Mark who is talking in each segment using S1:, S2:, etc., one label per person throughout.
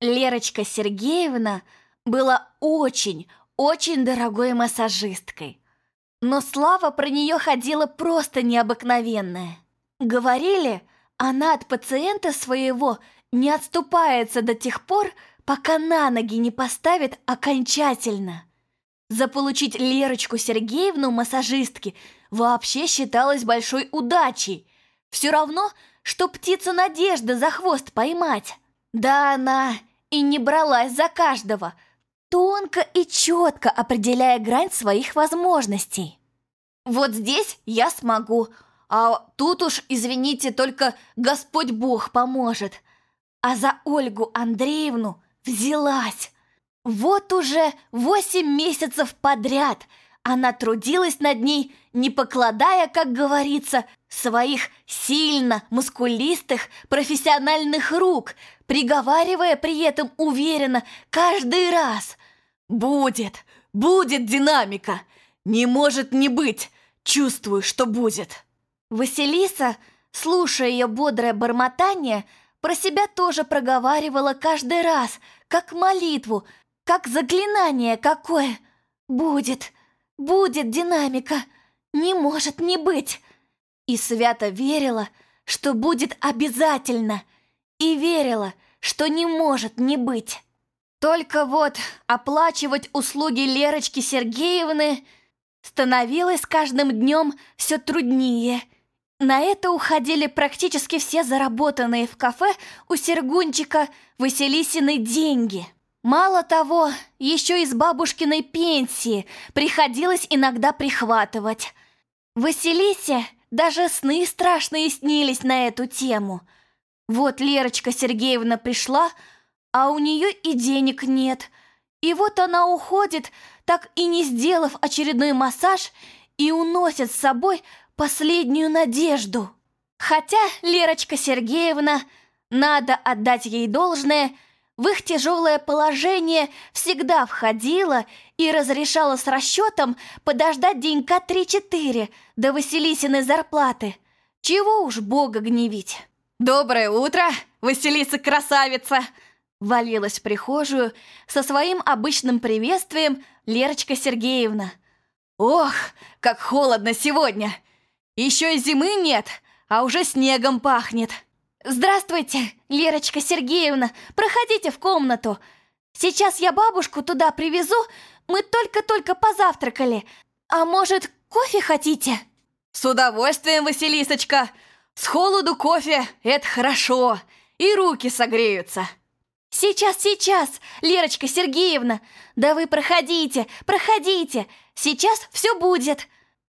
S1: Лерочка Сергеевна была очень, очень дорогой массажисткой. Но слава про нее ходила просто необыкновенная. Говорили, она от пациента своего не отступается до тех пор, пока на ноги не поставит окончательно. Заполучить Лерочку Сергеевну массажистки вообще считалось большой удачей. Все равно, что птицу надежды за хвост поймать. Да она и не бралась за каждого, тонко и четко определяя грань своих возможностей. Вот здесь я смогу, а тут уж, извините, только Господь Бог поможет. А за Ольгу Андреевну взялась. Вот уже восемь месяцев подряд она трудилась над ней, не покладая, как говорится, своих сильно мускулистых профессиональных рук, приговаривая при этом уверенно каждый раз «Будет, будет динамика! Не может не быть! Чувствую, что будет!» Василиса, слушая ее бодрое бормотание, про себя тоже проговаривала каждый раз, как молитву, как заклинание какое. «Будет, будет динамика! Не может не быть!» И свято верила, что будет обязательно, и верила, что не может не быть. Только вот оплачивать услуги Лерочки Сергеевны становилось с каждым днем все труднее. На это уходили практически все заработанные в кафе у Сергунчика Василисины деньги. Мало того, еще из бабушкиной пенсии приходилось иногда прихватывать. Василисе даже сны страшные снились на эту тему. Вот Лерочка Сергеевна пришла, а у нее и денег нет. И вот она уходит, так и не сделав очередной массаж, и уносит с собой последнюю надежду. Хотя Лерочка Сергеевна, надо отдать ей должное – в их тяжелое положение всегда входила и разрешала с расчетом подождать денька 3-4 до Василисиной зарплаты. Чего уж Бога гневить. «Доброе утро, Василиса-красавица!» Валилась в прихожую со своим обычным приветствием Лерочка Сергеевна. «Ох, как холодно сегодня! Еще и зимы нет, а уже снегом пахнет!» «Здравствуйте, Лерочка Сергеевна! Проходите в комнату! Сейчас я бабушку туда привезу, мы только-только позавтракали. А может, кофе хотите?»
S2: «С удовольствием, Василисочка! С холоду кофе — это хорошо, и руки согреются!»
S1: «Сейчас, сейчас, Лерочка Сергеевна! Да вы проходите, проходите! Сейчас все будет!»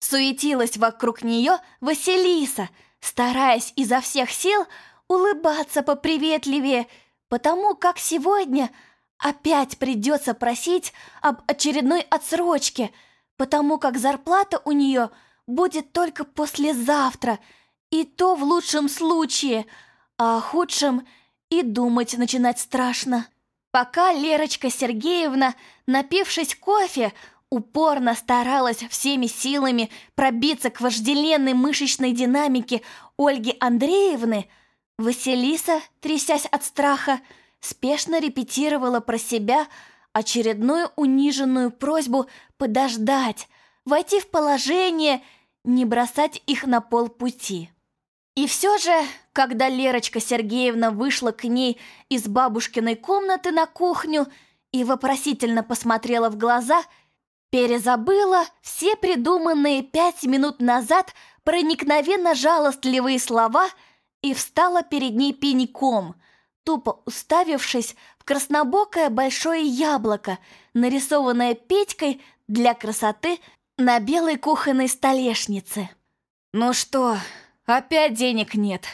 S1: Суетилась вокруг нее Василиса, стараясь изо всех сил улыбаться поприветливее, потому как сегодня опять придется просить об очередной отсрочке, потому как зарплата у нее будет только послезавтра, и то в лучшем случае, а о худшем и думать начинать страшно. Пока Лерочка Сергеевна, напившись кофе, упорно старалась всеми силами пробиться к вожделенной мышечной динамике Ольги Андреевны, Василиса, трясясь от страха, спешно репетировала про себя очередную униженную просьбу подождать, войти в положение, не бросать их на полпути. И все же, когда Лерочка Сергеевна вышла к ней из бабушкиной комнаты на кухню и вопросительно посмотрела в глаза, перезабыла все придуманные пять минут назад проникновенно жалостливые слова – и встала перед ней пеньком, тупо уставившись в краснобокое большое яблоко, нарисованное Петькой для красоты на белой кухонной столешнице. «Ну что, опять денег нет?»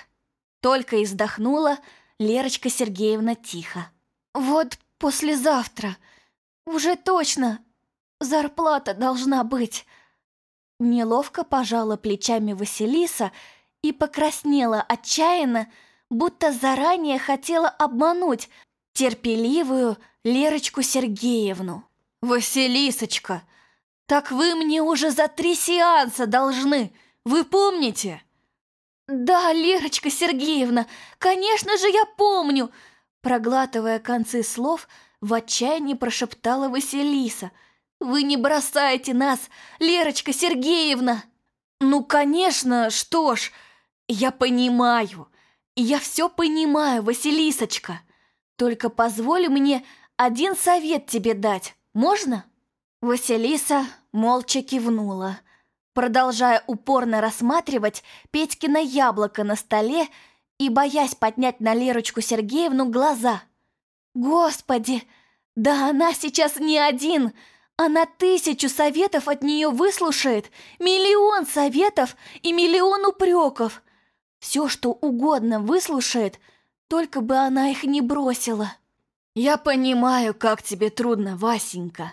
S1: Только издохнула Лерочка Сергеевна тихо. «Вот послезавтра, уже точно, зарплата должна быть». Неловко пожала плечами Василиса и покраснела отчаянно, будто заранее хотела обмануть терпеливую Лерочку Сергеевну.
S2: «Василисочка, так вы мне уже за три сеанса должны, вы помните?»
S1: «Да, Лерочка Сергеевна, конечно же я помню. Проглатывая концы слов, в отчаянии прошептала Василиса. «Вы не бросаете нас, Лерочка Сергеевна!» «Ну, конечно, что ж, я понимаю, я все понимаю, Василисочка. Только позволь мне один совет тебе дать, можно?» Василиса молча кивнула, продолжая упорно рассматривать Петькино яблоко на столе и боясь поднять на Лерочку Сергеевну глаза. «Господи, да она сейчас не один!» Она тысячу советов от нее выслушает, миллион советов и миллион упреков. Все, что угодно выслушает, только бы она их не бросила. Я понимаю, как тебе трудно, Васенька.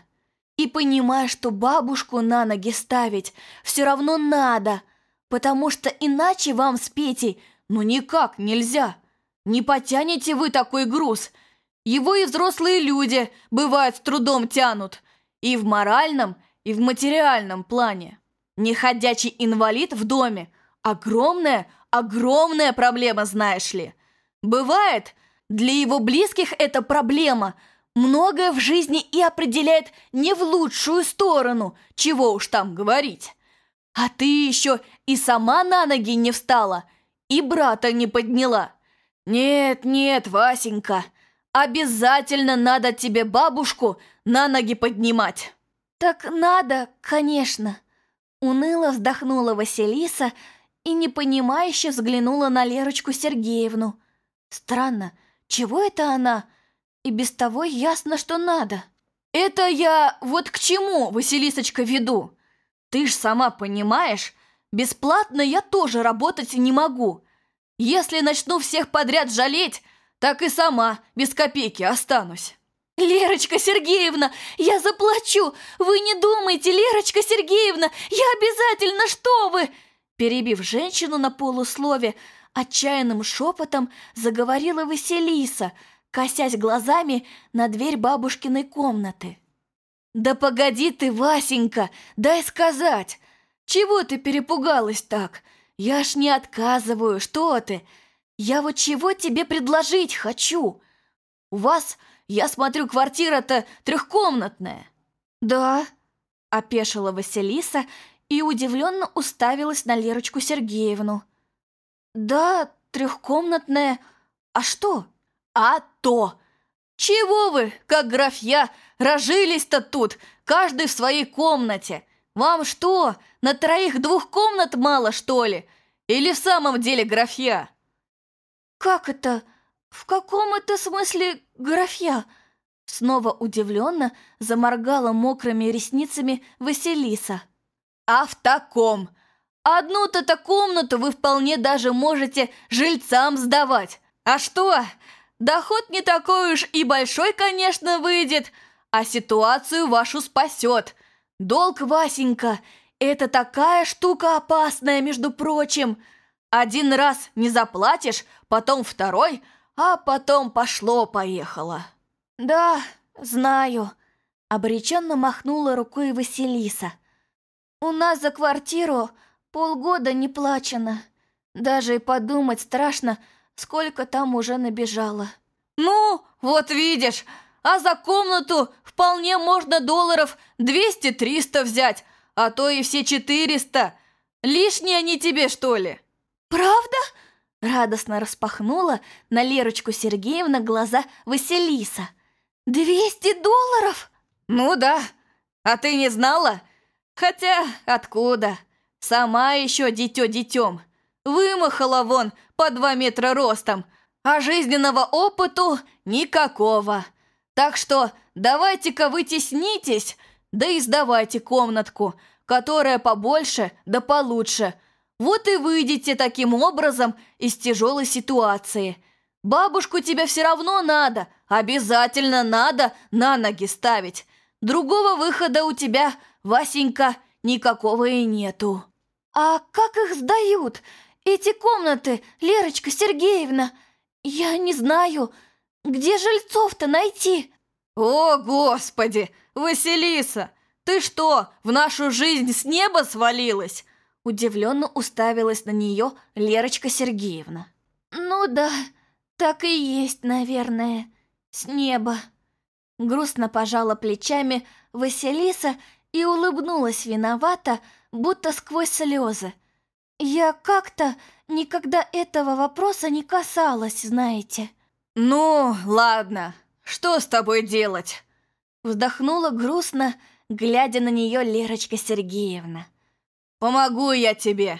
S1: И понимаю, что бабушку на ноги ставить все равно надо, потому что иначе вам с Петей ну никак нельзя. Не потянете вы такой груз. Его и взрослые люди, бывают, с трудом тянут. И в моральном, и в материальном плане. Неходячий инвалид в доме – огромная, огромная проблема, знаешь ли. Бывает, для его близких эта проблема многое в жизни и определяет не в лучшую сторону, чего уж там говорить. А ты еще и сама на ноги не встала, и брата не подняла. Нет, нет, Васенька, обязательно надо тебе бабушку – на ноги поднимать!» «Так надо, конечно!» Уныло вздохнула Василиса и непонимающе взглянула на Лерочку Сергеевну. «Странно, чего это она? И без того ясно, что надо».
S2: «Это я вот к чему, Василисочка, веду? Ты ж сама понимаешь, бесплатно я тоже работать не могу. Если начну всех подряд жалеть, так и сама без копейки останусь».
S1: «Лерочка Сергеевна, я заплачу! Вы не думайте, Лерочка Сергеевна, я обязательно, что вы!» Перебив женщину на полуслове, отчаянным шепотом заговорила Василиса, косясь глазами на дверь бабушкиной комнаты.
S2: «Да погоди ты, Васенька, дай сказать! Чего ты перепугалась так? Я ж не отказываю, что ты! Я вот чего тебе предложить хочу! У вас я смотрю, квартира-то трехкомнатная».
S1: «Да», — опешила Василиса и удивленно уставилась на Лерочку Сергеевну. «Да, трехкомнатная. А что?»
S2: «А то! Чего вы, как графья, разжились-то тут, каждый в своей комнате? Вам что, на троих двух комнат мало, что ли? Или в самом деле графья?»
S1: «Как это? В каком это смысле графья?» Снова удивленно заморгала мокрыми ресницами Василиса.
S2: «А в таком! Одну-то-то комнату вы вполне даже можете жильцам сдавать. А что? Доход не такой уж и большой, конечно, выйдет, а ситуацию вашу спасет. Долг, Васенька, это такая штука опасная, между прочим. Один раз не заплатишь, потом второй, а потом пошло-поехало».
S1: «Да, знаю», — обреченно махнула рукой Василиса. «У нас за квартиру полгода не плачено. Даже и подумать страшно, сколько там уже набежало».
S2: «Ну, вот видишь, а за комнату вполне можно долларов 200-300 взять, а то и все 400. Лишние они тебе, что ли?»
S1: «Правда?» Радостно распахнула на Лерочку Сергеевна глаза Василиса. «Двести долларов?»
S2: «Ну да. А ты не знала? Хотя откуда? Сама еще дитё детем. Вымахала вон по два метра ростом, а жизненного опыту никакого. Так что давайте-ка вы теснитесь, да и сдавайте комнатку, которая побольше да получше. Вот и выйдете таким образом из тяжелой ситуации». Бабушку тебе все равно надо, обязательно надо на ноги ставить. Другого выхода у тебя, Васенька, никакого и нету».
S1: «А как их сдают, эти комнаты, Лерочка Сергеевна? Я не знаю, где жильцов-то найти?»
S2: «О, Господи! Василиса, ты что, в нашу жизнь с неба свалилась?» Удивленно уставилась на нее Лерочка Сергеевна.
S1: «Ну да», Так и есть, наверное, с неба. Грустно пожала плечами Василиса и улыбнулась виновато, будто сквозь слезы. Я как-то никогда этого вопроса не касалась, знаете.
S2: «Ну, ладно, что с тобой делать?»
S1: Вздохнула грустно, глядя на нее Лерочка Сергеевна.
S2: «Помогу я тебе.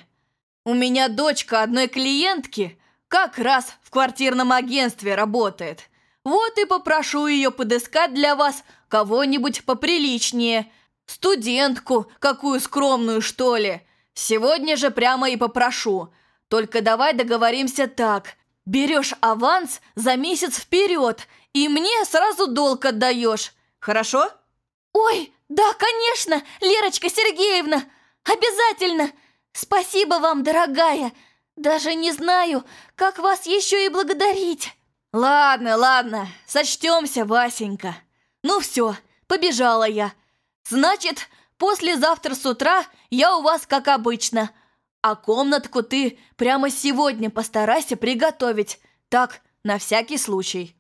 S2: У меня дочка одной клиентки как раз в квартирном агентстве работает. Вот и попрошу ее подыскать для вас кого-нибудь поприличнее. Студентку, какую скромную, что ли. Сегодня же прямо и попрошу. Только давай договоримся так. Берешь аванс за месяц вперед, и мне сразу долг отдаешь. Хорошо?
S1: Ой, да, конечно, Лерочка Сергеевна, обязательно. Спасибо вам, дорогая. Даже не знаю, как вас еще и благодарить.
S2: Ладно, ладно, сочтемся, Васенька. Ну все, побежала я. Значит, послезавтра с утра я у вас как обычно – а комнатку ты прямо сегодня постарайся приготовить. Так, на всякий случай.